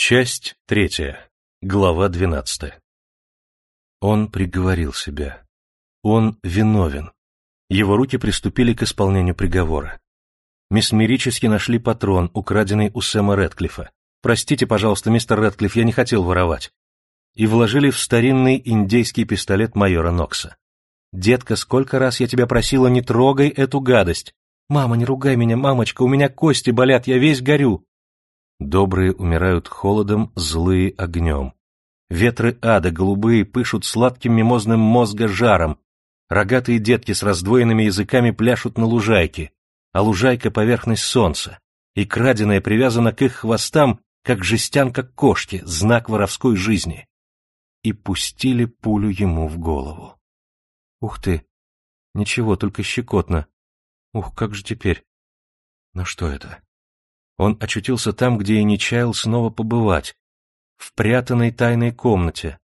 Часть третья. Глава двенадцатая. Он приговорил себя. Он виновен. Его руки приступили к исполнению приговора. Месмерически нашли патрон, украденный у Сэма Рэдклиффа. «Простите, пожалуйста, мистер Рэдклифф, я не хотел воровать». И вложили в старинный индейский пистолет майора Нокса. «Детка, сколько раз я тебя просила, не трогай эту гадость!» «Мама, не ругай меня, мамочка, у меня кости болят, я весь горю!» Добрые умирают холодом, злые — огнем. Ветры ада голубые пышут сладким мимозным мозга жаром. Рогатые детки с раздвоенными языками пляшут на лужайке, а лужайка — поверхность солнца, и краденая привязана к их хвостам, как жестянка кошки, знак воровской жизни. И пустили пулю ему в голову. Ух ты! Ничего, только щекотно. Ух, как же теперь? Но что это? Он очутился там, где и не чаял снова побывать, в прятанной тайной комнате,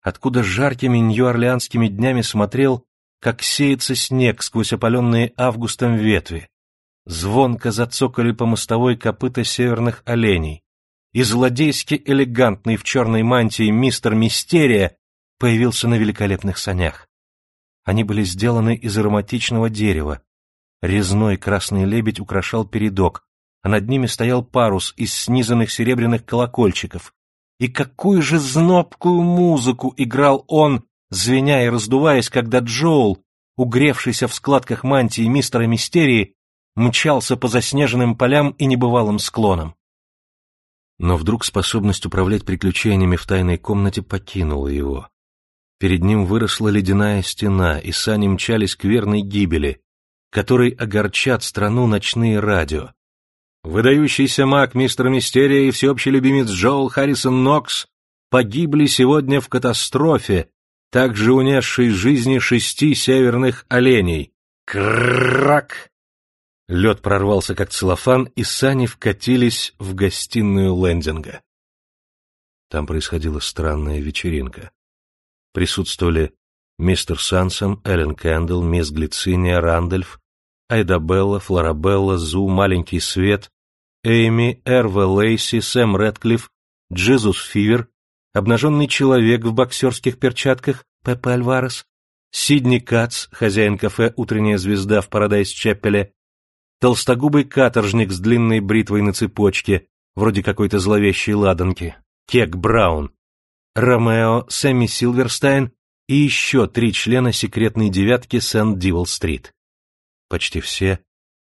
откуда жаркими нью-орлеанскими днями смотрел, как сеется снег сквозь опаленные августом ветви. Звонко зацокали по мостовой копыта северных оленей, и злодейски элегантный в черной мантии мистер Мистерия появился на великолепных санях. Они были сделаны из ароматичного дерева. Резной красный лебедь украшал передок, а над ними стоял парус из снизанных серебряных колокольчиков. И какую же знобкую музыку играл он, звеня и раздуваясь, когда Джоул, угревшийся в складках мантии мистера Мистерии, мчался по заснеженным полям и небывалым склонам. Но вдруг способность управлять приключениями в тайной комнате покинула его. Перед ним выросла ледяная стена, и сани мчались к верной гибели, которой огорчат страну ночные радио, Выдающийся маг мистер Мистерия и всеобщий любимец Джоэл Харрисон Нокс погибли сегодня в катастрофе, также унесшей жизни шести северных оленей. Крак! Лед прорвался как целлофан, и сани вкатились в гостиную лендинга. Там происходила странная вечеринка. Присутствовали мистер Сансом, Эллен Кэндл, мисс Глициния, Рандольф, Айдабелла, Флорабелла, Зу, Маленький Свет, Эйми, Эрва Лейси, Сэм Рэдклифф, Джизус Фивер, обнаженный человек в боксерских перчатках, Пепе Альварес, Сидни Кац, хозяин кафе «Утренняя звезда» в Парадайз-Чеппеле, толстогубый каторжник с длинной бритвой на цепочке, вроде какой-то зловещей ладанки, Кек Браун, Ромео, Сэмми Силверстайн и еще три члена секретной девятки Сент-Дивол-стрит. Почти все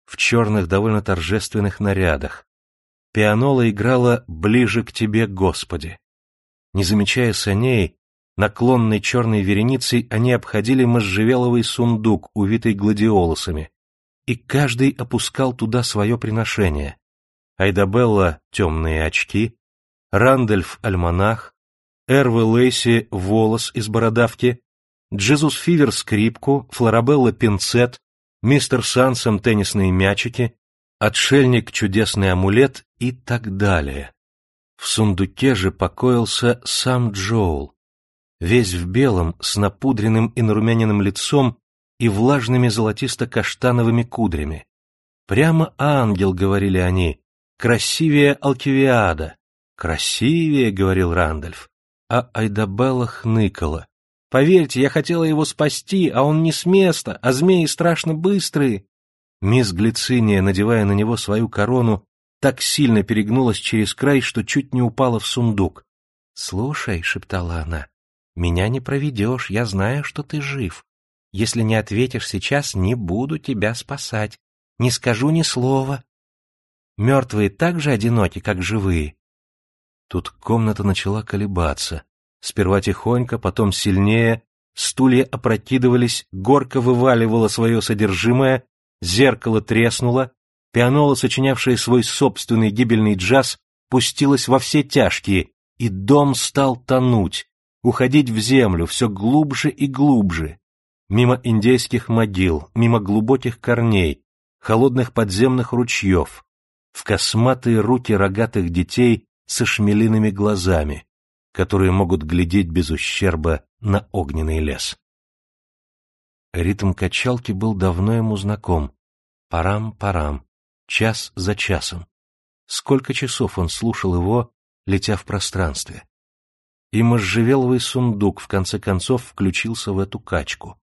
в черных довольно торжественных нарядах, Пианола играла «Ближе к тебе, Господи». Не замечая саней, наклонной черной вереницей они обходили можжевеловый сундук, увитый гладиолусами, и каждый опускал туда свое приношение. Айдабелла — темные очки, Рандольф — альманах, Эрве Лейси — волос из бородавки, Джезус Фивер — скрипку, Флорабелла — пинцет, мистер Сансом — теннисные мячики, отшельник — чудесный амулет и так далее. В сундуке же покоился сам Джоул, весь в белом, с напудренным и нарумяненным лицом и влажными золотисто-каштановыми кудрями. Прямо ангел, говорили они, красивее Алкивиада. Красивее, говорил Рандольф. А Айдабелла хныкала. Поверьте, я хотела его спасти, а он не с места, а змеи страшно быстрые. Мисс Глициния, надевая на него свою корону, так сильно перегнулась через край, что чуть не упала в сундук. — Слушай, — шептала она, — меня не проведешь, я знаю, что ты жив. Если не ответишь сейчас, не буду тебя спасать. Не скажу ни слова. Мертвые так же одиноки, как живые. Тут комната начала колебаться. Сперва тихонько, потом сильнее. Стулья опрокидывались, горка вываливала свое содержимое, зеркало треснуло, пианола, сочинявшая свой собственный гибельный джаз, пустилась во все тяжкие, и дом стал тонуть, уходить в землю все глубже и глубже, мимо индейских могил, мимо глубоких корней, холодных подземных ручьев, в косматые руки рогатых детей со шмелиными глазами, которые могут глядеть без ущерба на огненный лес. Ритм качалки был давно ему знаком. Парам-парам, час за часом. Сколько часов он слушал его, летя в пространстве. И можжевеловый сундук в конце концов включился в эту качку.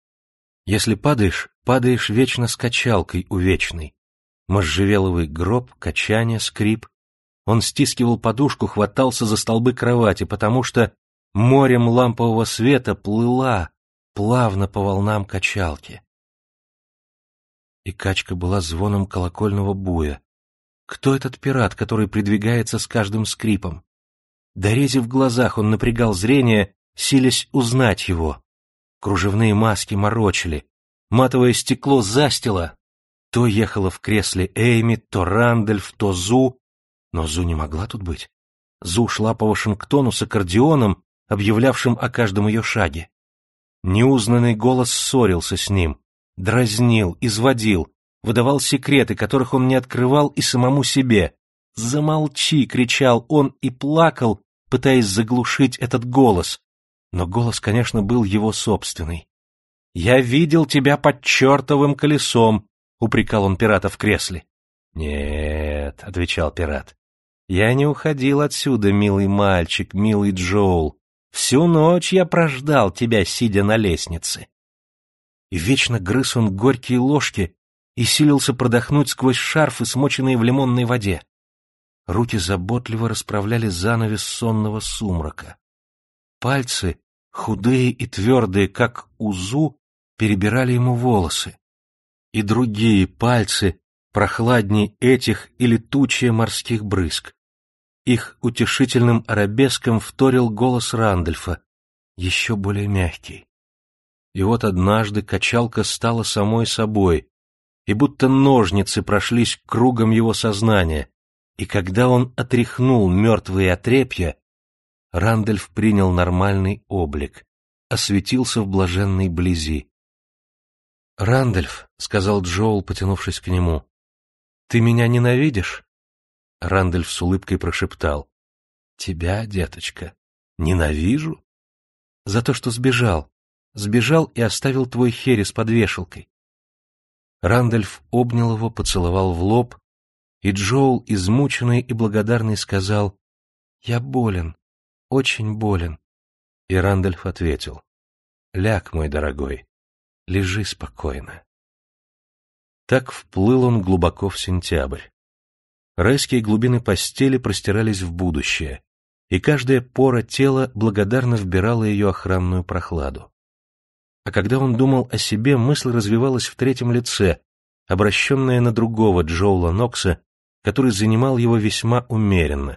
Если падаешь, падаешь вечно с качалкой увечной. Можжевеловый гроб, качание, скрип. Он стискивал подушку, хватался за столбы кровати, потому что морем лампового света плыла плавно по волнам качалки. И качка была звоном колокольного буя. Кто этот пират, который придвигается с каждым скрипом? Дорезив глазах, он напрягал зрение, силясь узнать его. Кружевные маски морочили, матовое стекло застило. То ехала в кресле Эйми, то Рандольф, то Зу. Но Зу не могла тут быть. Зу шла по Вашингтону с аккордеоном, объявлявшим о каждом ее шаге. Неузнанный голос ссорился с ним, дразнил, изводил, выдавал секреты, которых он не открывал и самому себе. «Замолчи!» — кричал он и плакал, пытаясь заглушить этот голос, но голос, конечно, был его собственный. «Я видел тебя под чертовым колесом», — упрекал он пирата в кресле. «Нет», — отвечал пират, — «я не уходил отсюда, милый мальчик, милый Джоул. Всю ночь я прождал тебя, сидя на лестнице». И вечно грыз он горькие ложки и силился продохнуть сквозь шарфы, смоченные в лимонной воде. Руки заботливо расправляли занавес сонного сумрака. Пальцы, худые и твердые, как узу, перебирали ему волосы. И другие пальцы, прохладней этих и летучие морских брызг. Их утешительным арабеском вторил голос Рандольфа, еще более мягкий. И вот однажды качалка стала самой собой, и будто ножницы прошлись кругом его сознания, и когда он отряхнул мертвые отрепья, Рандольф принял нормальный облик, осветился в блаженной близи. «Рандольф», — сказал Джоул, потянувшись к нему, — «ты меня ненавидишь?» Рандольф с улыбкой прошептал. «Тебя, деточка, ненавижу?» «За то, что сбежал. Сбежал и оставил твой херес под вешалкой». Рандольф обнял его, поцеловал в лоб, и Джоул, измученный и благодарный, сказал, «Я болен, очень болен. И Рандольф ответил, «Ляг, мой дорогой, лежи спокойно». Так вплыл он глубоко в сентябрь. Райские глубины постели простирались в будущее, и каждая пора тела благодарно вбирала ее охранную прохладу. А когда он думал о себе, мысль развивалась в третьем лице, обращенная на другого Джоула Нокса, который занимал его весьма умеренно,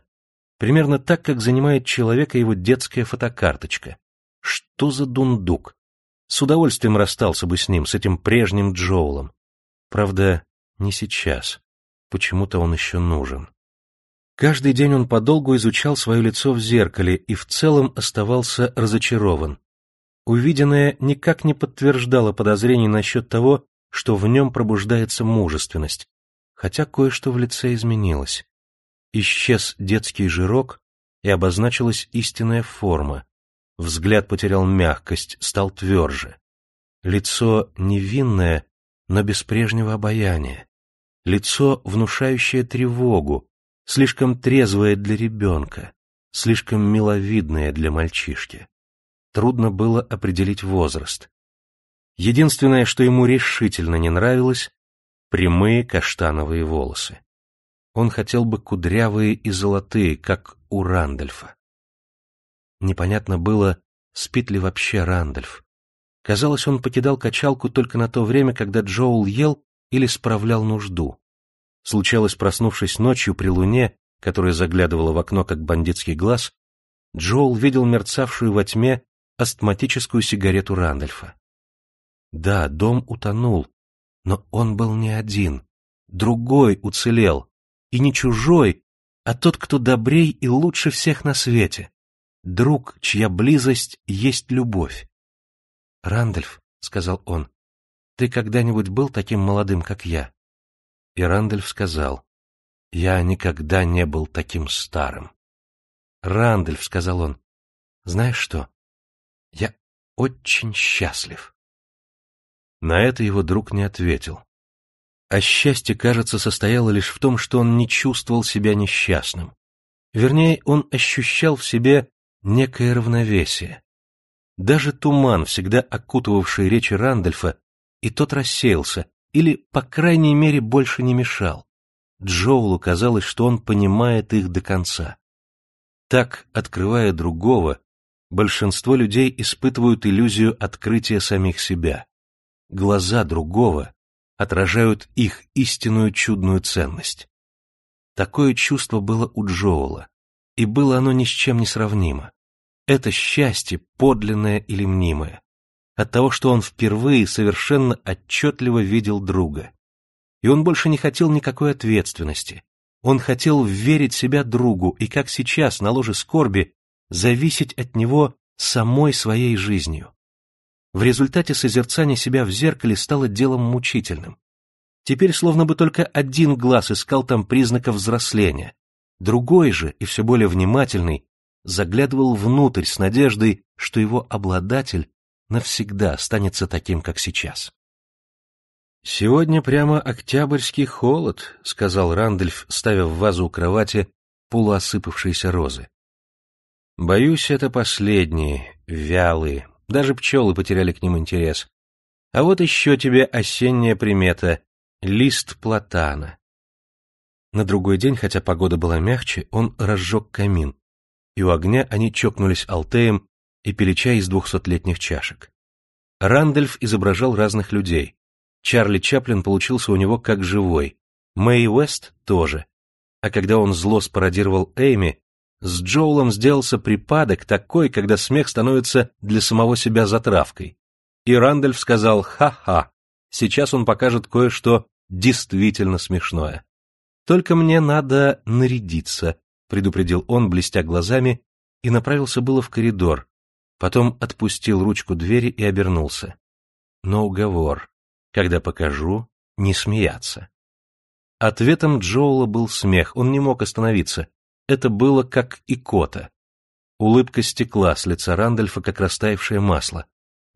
Примерно так, как занимает человека его детская фотокарточка. Что за дундук? С удовольствием расстался бы с ним, с этим прежним Джоулом. Правда, не сейчас. Почему-то он еще нужен. Каждый день он подолгу изучал свое лицо в зеркале и в целом оставался разочарован. Увиденное никак не подтверждало подозрений насчет того, что в нем пробуждается мужественность, хотя кое-что в лице изменилось. Исчез детский жирок, и обозначилась истинная форма. Взгляд потерял мягкость, стал тверже. Лицо невинное, но без прежнего обаяния. Лицо, внушающее тревогу, слишком трезвое для ребенка, слишком миловидное для мальчишки. Трудно было определить возраст. Единственное, что ему решительно не нравилось — прямые каштановые волосы. Он хотел бы кудрявые и золотые, как у Рандольфа. Непонятно было, спит ли вообще Рандольф. Казалось, он покидал качалку только на то время, когда Джоул ел или справлял нужду. Случалось, проснувшись ночью при луне, которая заглядывала в окно, как бандитский глаз, Джоул видел мерцавшую во тьме астматическую сигарету Рандольфа. Да, дом утонул, но он был не один. Другой уцелел, и не чужой, а тот, кто добрей и лучше всех на свете, друг, чья близость есть любовь. «Рандольф», — сказал он, — «ты когда-нибудь был таким молодым, как я?» И Рандольф сказал, «Я никогда не был таким старым». «Рандольф», — сказал он, — «знаешь что? Я очень счастлив». На это его друг не ответил. А счастье, кажется, состояло лишь в том, что он не чувствовал себя несчастным. Вернее, он ощущал в себе некое равновесие. Даже туман, всегда окутывавший речи Рандольфа, и тот рассеялся, или, по крайней мере, больше не мешал. Джоулу казалось, что он понимает их до конца. Так, открывая другого, большинство людей испытывают иллюзию открытия самих себя. Глаза другого отражают их истинную чудную ценность. Такое чувство было у Джоула, и было оно ни с чем не сравнимо. Это счастье, подлинное или мнимое, от того, что он впервые совершенно отчетливо видел друга. И он больше не хотел никакой ответственности. Он хотел верить себя другу и, как сейчас, на ложе скорби, зависеть от него самой своей жизнью. В результате созерцание себя в зеркале стало делом мучительным. Теперь словно бы только один глаз искал там признаков взросления, другой же, и все более внимательный, заглядывал внутрь с надеждой, что его обладатель навсегда останется таким, как сейчас. «Сегодня прямо октябрьский холод», — сказал Рандольф, ставя в вазу у кровати полуосыпавшиеся розы. «Боюсь, это последние, вялые, даже пчелы потеряли к ним интерес. А вот еще тебе осенняя примета — лист платана». На другой день, хотя погода была мягче, он разжег камин, и у огня они чокнулись алтеем и пили чай из двухсотлетних чашек. Рандольф изображал разных людей. Чарли Чаплин получился у него как живой, Мэй Уэст тоже. А когда он зло спародировал Эйми, с Джоулом сделался припадок такой, когда смех становится для самого себя затравкой. И Рандольф сказал «Ха-ха», сейчас он покажет кое-что действительно смешное. «Только мне надо нарядиться», — предупредил он, блестя глазами, и направился было в коридор, потом отпустил ручку двери и обернулся. Но уговор, когда покажу, не смеяться. Ответом Джоула был смех, он не мог остановиться. Это было как икота. Улыбка стекла с лица Рандольфа, как растаявшее масло.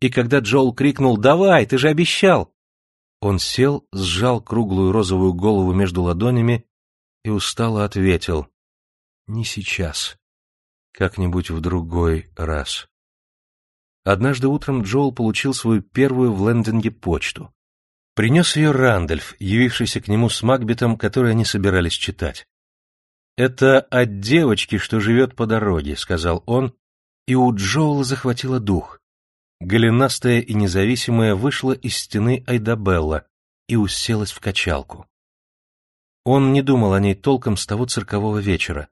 И когда Джоул крикнул «Давай, ты же обещал!» Он сел, сжал круглую розовую голову между ладонями и устало ответил «Не сейчас, как-нибудь в другой раз». Однажды утром Джоул получил свою первую в лендинге почту. Принес ее Рандольф, явившийся к нему с Макбетом, который они собирались читать. «Это от девочки, что живет по дороге», — сказал он, и у Джоула захватило дух. Голенастая и независимая вышла из стены Айдабелла и уселась в качалку. Он не думал о ней толком с того циркового вечера,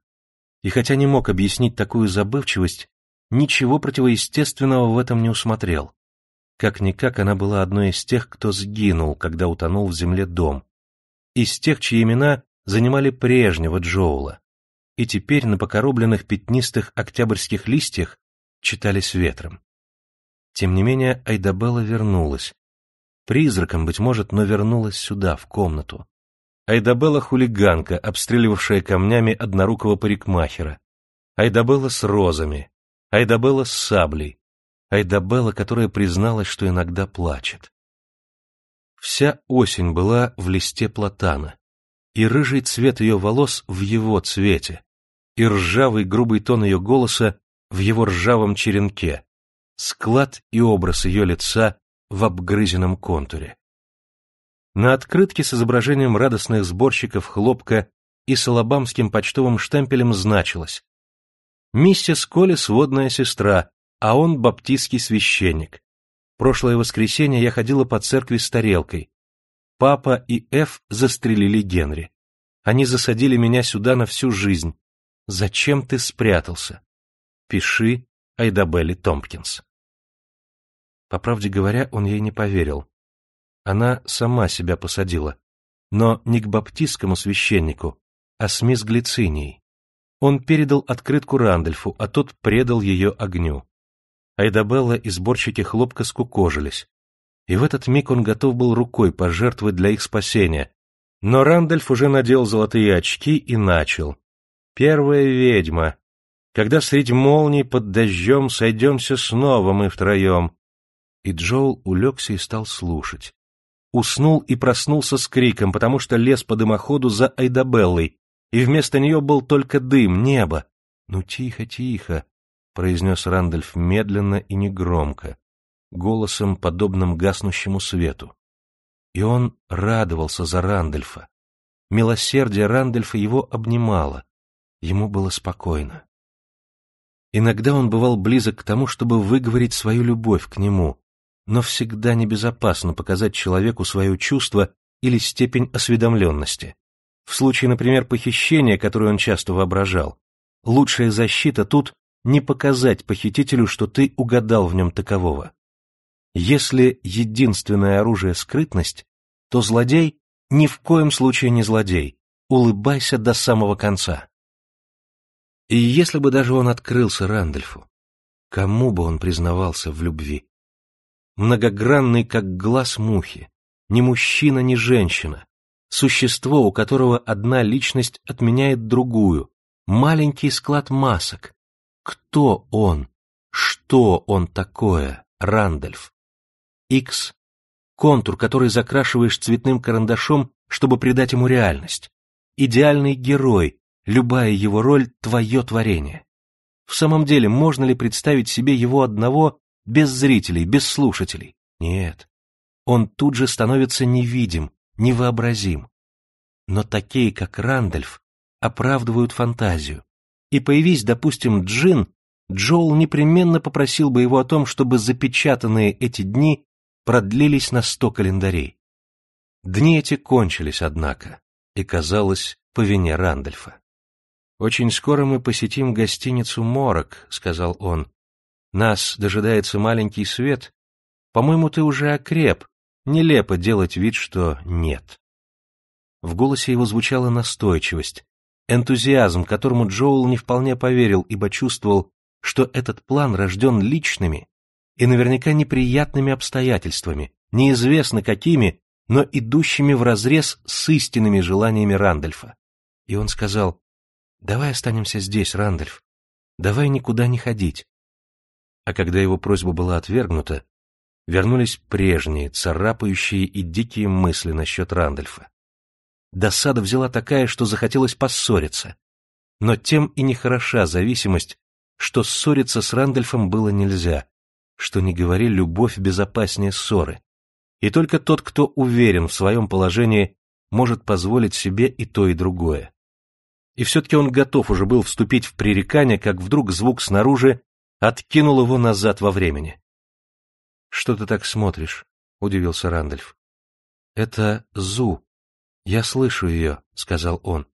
и хотя не мог объяснить такую забывчивость, ничего противоестественного в этом не усмотрел. Как-никак она была одной из тех, кто сгинул, когда утонул в земле дом, из тех, чьи имена занимали прежнего Джоула, и теперь на покоробленных пятнистых октябрьских листьях читались ветром. Тем не менее, Айдабелла вернулась. Призраком, быть может, но вернулась сюда, в комнату. Айдабелла хулиганка, обстреливавшая камнями однорукого парикмахера. Айдабелла с розами, Айдабелла с саблей, Айдабелла, которая призналась, что иногда плачет. Вся осень была в листе платана, и рыжий цвет ее волос в его цвете, и ржавый грубый тон ее голоса в его ржавом черенке, склад и образ ее лица в обгрызенном контуре. На открытке с изображением радостных сборщиков хлопка и с алабамским почтовым штемпелем значилось Миссис Коли сводная сестра, а он баптистский священник. Прошлое воскресенье я ходила по церкви с тарелкой. Папа и Эф застрелили Генри. Они засадили меня сюда на всю жизнь. Зачем ты спрятался? Пиши Айдабелли Томпкинс. По правде говоря, он ей не поверил. Она сама себя посадила, но не к баптистскому священнику, а с мисс Глицинией. Он передал открытку Рандольфу, а тот предал ее огню. Айдабелла и сборщики хлопка скукожились. И в этот миг он готов был рукой пожертвовать для их спасения. Но Рандольф уже надел золотые очки и начал. «Первая ведьма. Когда средь молний под дождем сойдемся снова мы втроем». И Джоул улегся и стал слушать. Уснул и проснулся с криком, потому что лез по дымоходу за Айдабеллой, и вместо нее был только дым, небо. «Ну, тихо, тихо», — произнес Рандольф медленно и негромко, голосом, подобным гаснущему свету. И он радовался за Рандольфа. Милосердие Рандольфа его обнимало. Ему было спокойно. Иногда он бывал близок к тому, чтобы выговорить свою любовь к нему, но всегда небезопасно показать человеку свое чувство или степень осведомленности. В случае, например, похищения, которое он часто воображал, лучшая защита тут не показать похитителю, что ты угадал в нем такового. Если единственное оружие — скрытность, то злодей ни в коем случае не злодей, улыбайся до самого конца. И если бы даже он открылся Рандольфу, кому бы он признавался в любви? Многогранный, как глаз мухи, ни мужчина, ни женщина, существо, у которого одна личность отменяет другую, маленький склад масок. Кто он? Что он такое, Рандольф? Икс — контур, который закрашиваешь цветным карандашом, чтобы придать ему реальность. Идеальный герой, любая его роль — твое творение. В самом деле, можно ли представить себе его одного без зрителей, без слушателей? Нет. Он тут же становится невидим, невообразим. Но такие, как Рандольф, оправдывают фантазию. И появись, допустим, Джин, Джоул непременно попросил бы его о том, чтобы запечатанные эти дни продлились на сто календарей. Дни эти кончились, однако, и, казалось, по вине Рандольфа. «Очень скоро мы посетим гостиницу «Морок», — сказал он. «Нас дожидается маленький свет. По-моему, ты уже окреп. Нелепо делать вид, что нет». В голосе его звучала настойчивость, энтузиазм, которому Джоул не вполне поверил, ибо чувствовал, что этот план рожден личными и наверняка неприятными обстоятельствами, неизвестно какими, но идущими вразрез с истинными желаниями Рандольфа. И он сказал, «Давай останемся здесь, Рандольф, давай никуда не ходить». А когда его просьба была отвергнута, вернулись прежние, царапающие и дикие мысли насчет Рандольфа. Досада взяла такая, что захотелось поссориться. Но тем и не хороша зависимость, что ссориться с Рандольфом было нельзя, что не говори, любовь безопаснее ссоры. И только тот, кто уверен в своем положении, может позволить себе и то, и другое. И все-таки он готов уже был вступить в пререкание, как вдруг звук снаружи откинул его назад во времени. — Что ты так смотришь? — удивился Рандольф. — Это Зу. Я слышу ее, — сказал он.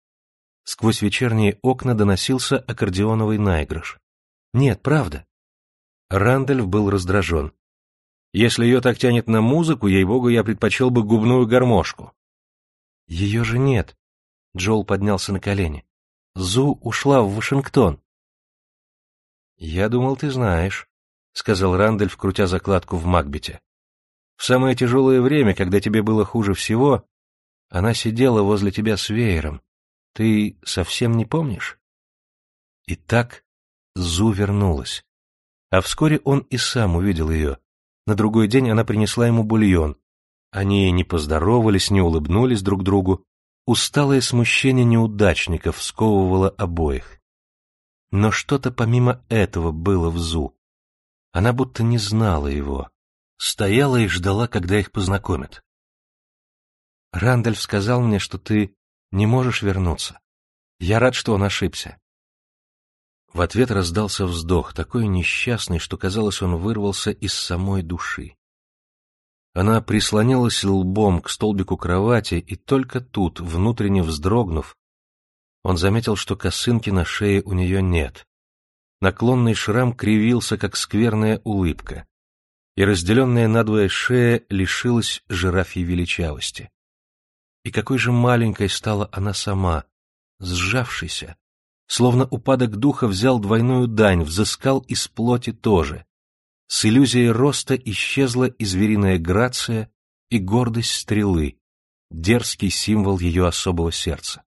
Сквозь вечерние окна доносился аккордеоновый наигрыш. — Нет, правда. Рандольф был раздражен. Если ее так тянет на музыку, ей-богу, я предпочел бы губную гармошку. Ее же нет. Джоул поднялся на колени. Зу ушла в Вашингтон. Я думал, ты знаешь, сказал Рандольф, крутя закладку в Макбете. В самое тяжелое время, когда тебе было хуже всего, она сидела возле тебя с веером. Ты совсем не помнишь? И так Зу вернулась. А вскоре он и сам увидел ее. На другой день она принесла ему бульон. Они не поздоровались, не улыбнулись друг другу. Усталое смущение неудачников сковывало обоих. Но что-то помимо этого было в Зу. Она будто не знала его. Стояла и ждала, когда их познакомят. Рандольф сказал мне, что ты не можешь вернуться. Я рад, что он ошибся. В ответ раздался вздох, такой несчастный, что, казалось, он вырвался из самой души. Она прислонилась лбом к столбику кровати, и только тут, внутренне вздрогнув, он заметил, что косынки на шее у нее нет. Наклонный шрам кривился, как скверная улыбка, и разделенная надвое шея лишилась жирафьей величавости. И какой же маленькой стала она сама, сжавшейся, словно упадок духа взял двойную дань, взыскал из плоти тоже. С иллюзией роста исчезла и звериная грация, и гордость стрелы, дерзкий символ ее особого сердца.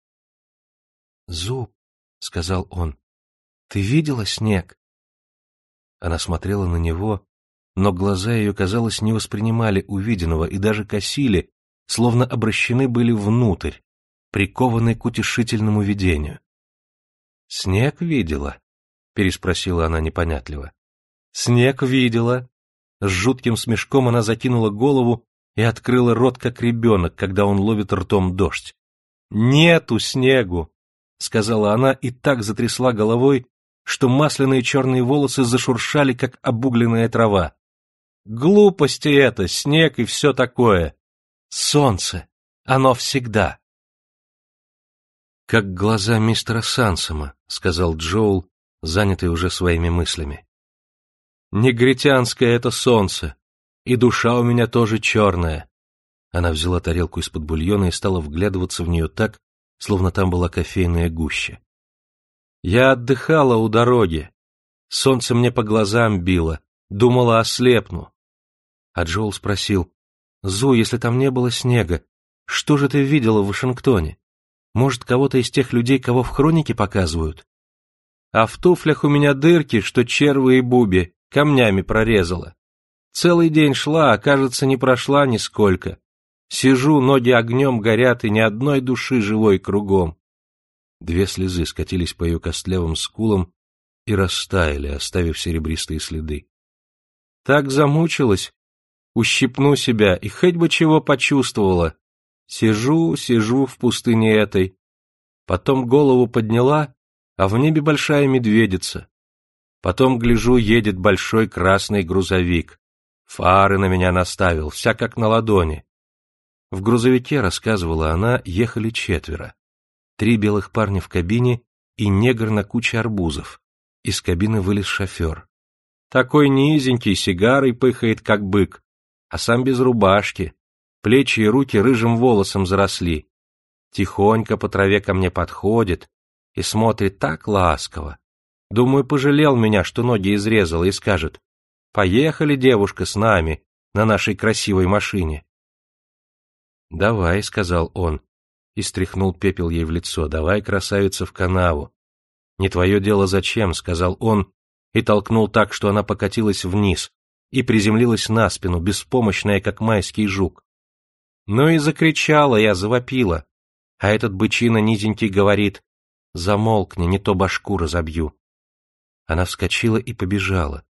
«Зуб», — сказал он, — «ты видела снег?» Она смотрела на него, но глаза ее, казалось, не воспринимали увиденного и даже косили, словно обращены были внутрь, прикованной к утешительному видению. «Снег видела?» — переспросила она непонятливо. «Снег видела». С жутким смешком она закинула голову и открыла рот, как ребенок, когда он ловит ртом дождь. «Нету снегу!» — сказала она и так затрясла головой, что масляные черные волосы зашуршали, как обугленная трава. «Глупости это, снег и все такое! Солнце! Оно всегда!» «Как глаза мистера Сансома», — сказал Джоул, занятый уже своими мыслями. «Негритянское это солнце, и душа у меня тоже черная». Она взяла тарелку из-под бульона и стала вглядываться в нее так, словно там была кофейная гуща. Я отдыхала у дороги. Солнце мне по глазам било, думала, ослепну. А Джоул спросил, «Зу, если там не было снега, что же ты видела в Вашингтоне? Может, кого-то из тех людей, кого в хронике показывают? А в туфлях у меня дырки, что червы и буби, камнями прорезала. Целый день шла, а, кажется, не прошла нисколько. Сижу, ноги огнем горят, и ни одной души живой кругом. Две слезы скатились по ее костлявым скулам и растаяли, оставив серебристые следы. Так замучилась, ущипну себя, и хоть бы чего почувствовала, Сижу, сижу в пустыне этой. Потом голову подняла, а в небе большая медведица. Потом, гляжу, едет большой красный грузовик. Фары на меня наставил, вся как на ладони. В грузовике, рассказывала она, ехали четверо. Три белых парня в кабине и негр на куче арбузов. Из кабины вылез шофер. Такой низенький, сигарой пыхает, как бык, а сам без рубашки, плечи и руки рыжим волосом заросли. Тихонько по траве ко мне подходит и смотрит так ласково. Думаю, пожалел меня, что ноги изрезал, и скажет, «Поехали, девушка, с нами, на нашей красивой машине». «Давай», — сказал он, и стряхнул пепел ей в лицо, «давай, красавица, в канаву». «Не твое дело зачем», — сказал он, и толкнул так, что она покатилась вниз и приземлилась на спину, беспомощная, как майский жук. Ну и закричала я, завопила. А этот бычина низенький говорит, замолкни, не то башку разобью. Она вскочила и побежала,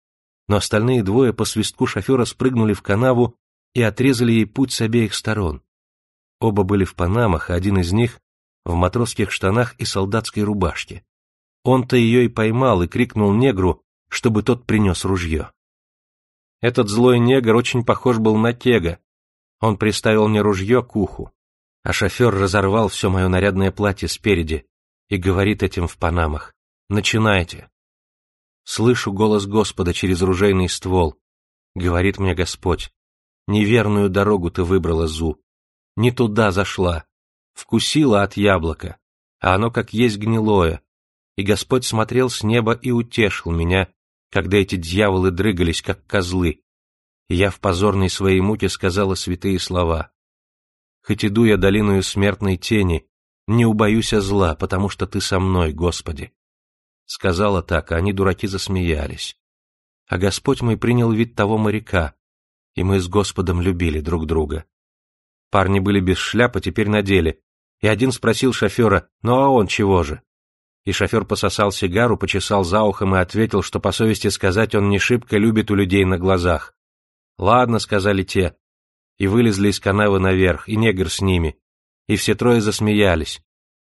но остальные двое по свистку шофера спрыгнули в канаву и отрезали ей путь с обеих сторон. Оба были в панамах, а один из них в матросских штанах и солдатской рубашке. Он-то ее и поймал и крикнул негру, чтобы тот принес ружье. Этот злой негр очень похож был на Тега, он приставил мне ружье к уху, а шофер разорвал все мое нарядное платье спереди и говорит этим в панамах. «Начинайте». Слышу голос Господа через ружейный ствол. Говорит мне Господь, неверную дорогу ты выбрала, Зу. Не туда зашла. Вкусила от яблока, а оно как есть гнилое. И Господь смотрел с неба и утешил меня, когда эти дьяволы дрыгались, как козлы, я в позорной своей муке сказала святые слова. «Хоть иду я долиною смертной тени, не убоюсь зла, потому что ты со мной, Господи». Сказала так, а они, дураки, засмеялись. А Господь мой принял вид того моряка, и мы с Господом любили друг друга. Парни были без шляпы, теперь надели, и один спросил шофера, ну а он чего же? И шофер пососал сигару, почесал за ухом и ответил, что по совести сказать он не шибко любит у людей на глазах. «Ладно», — сказали те, и вылезли из канавы наверх, и негр с ними, и все трое засмеялись,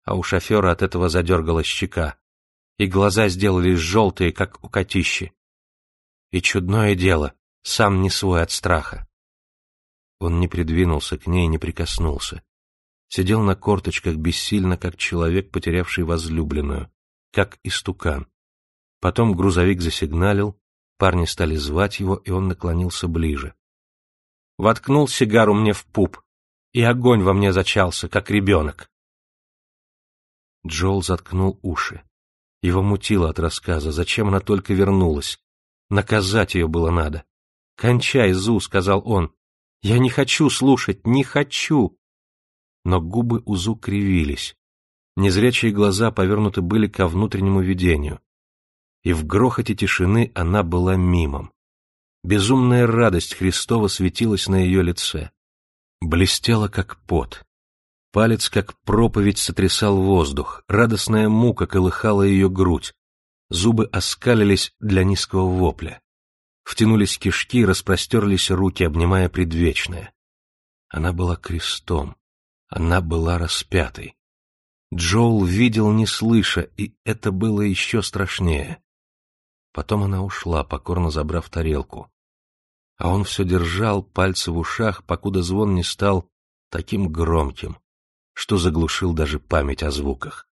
а у шофера от этого задергалась щека, и глаза сделались желтые, как у котищи. И чудное дело, сам не свой от страха. Он не придвинулся к ней, не прикоснулся. Сидел на корточках бессильно, как человек, потерявший возлюбленную, как истукан. Потом грузовик засигналил, Парни стали звать его, и он наклонился ближе. Воткнул сигару мне в пуп, и огонь во мне зачался, как ребенок. Джол заткнул уши. Его мутило от рассказа, зачем она только вернулась. Наказать ее было надо. «Кончай, Зу», — сказал он. «Я не хочу слушать, не хочу!» Но губы у Зу кривились. Незрячие глаза повернуты были ко внутреннему видению и в грохоте тишины она была мимом. Безумная радость Христова светилась на ее лице. Блестела, как пот. Палец, как проповедь, сотрясал воздух, радостная мука колыхала ее грудь, зубы оскалились для низкого вопля. Втянулись кишки, распростерлись руки, обнимая предвечное. Она была крестом, она была распятой. Джоул видел, не слыша, и это было еще страшнее. Потом она ушла, покорно забрав тарелку. А он все держал пальцы в ушах, покуда звон не стал таким громким, что заглушил даже память о звуках.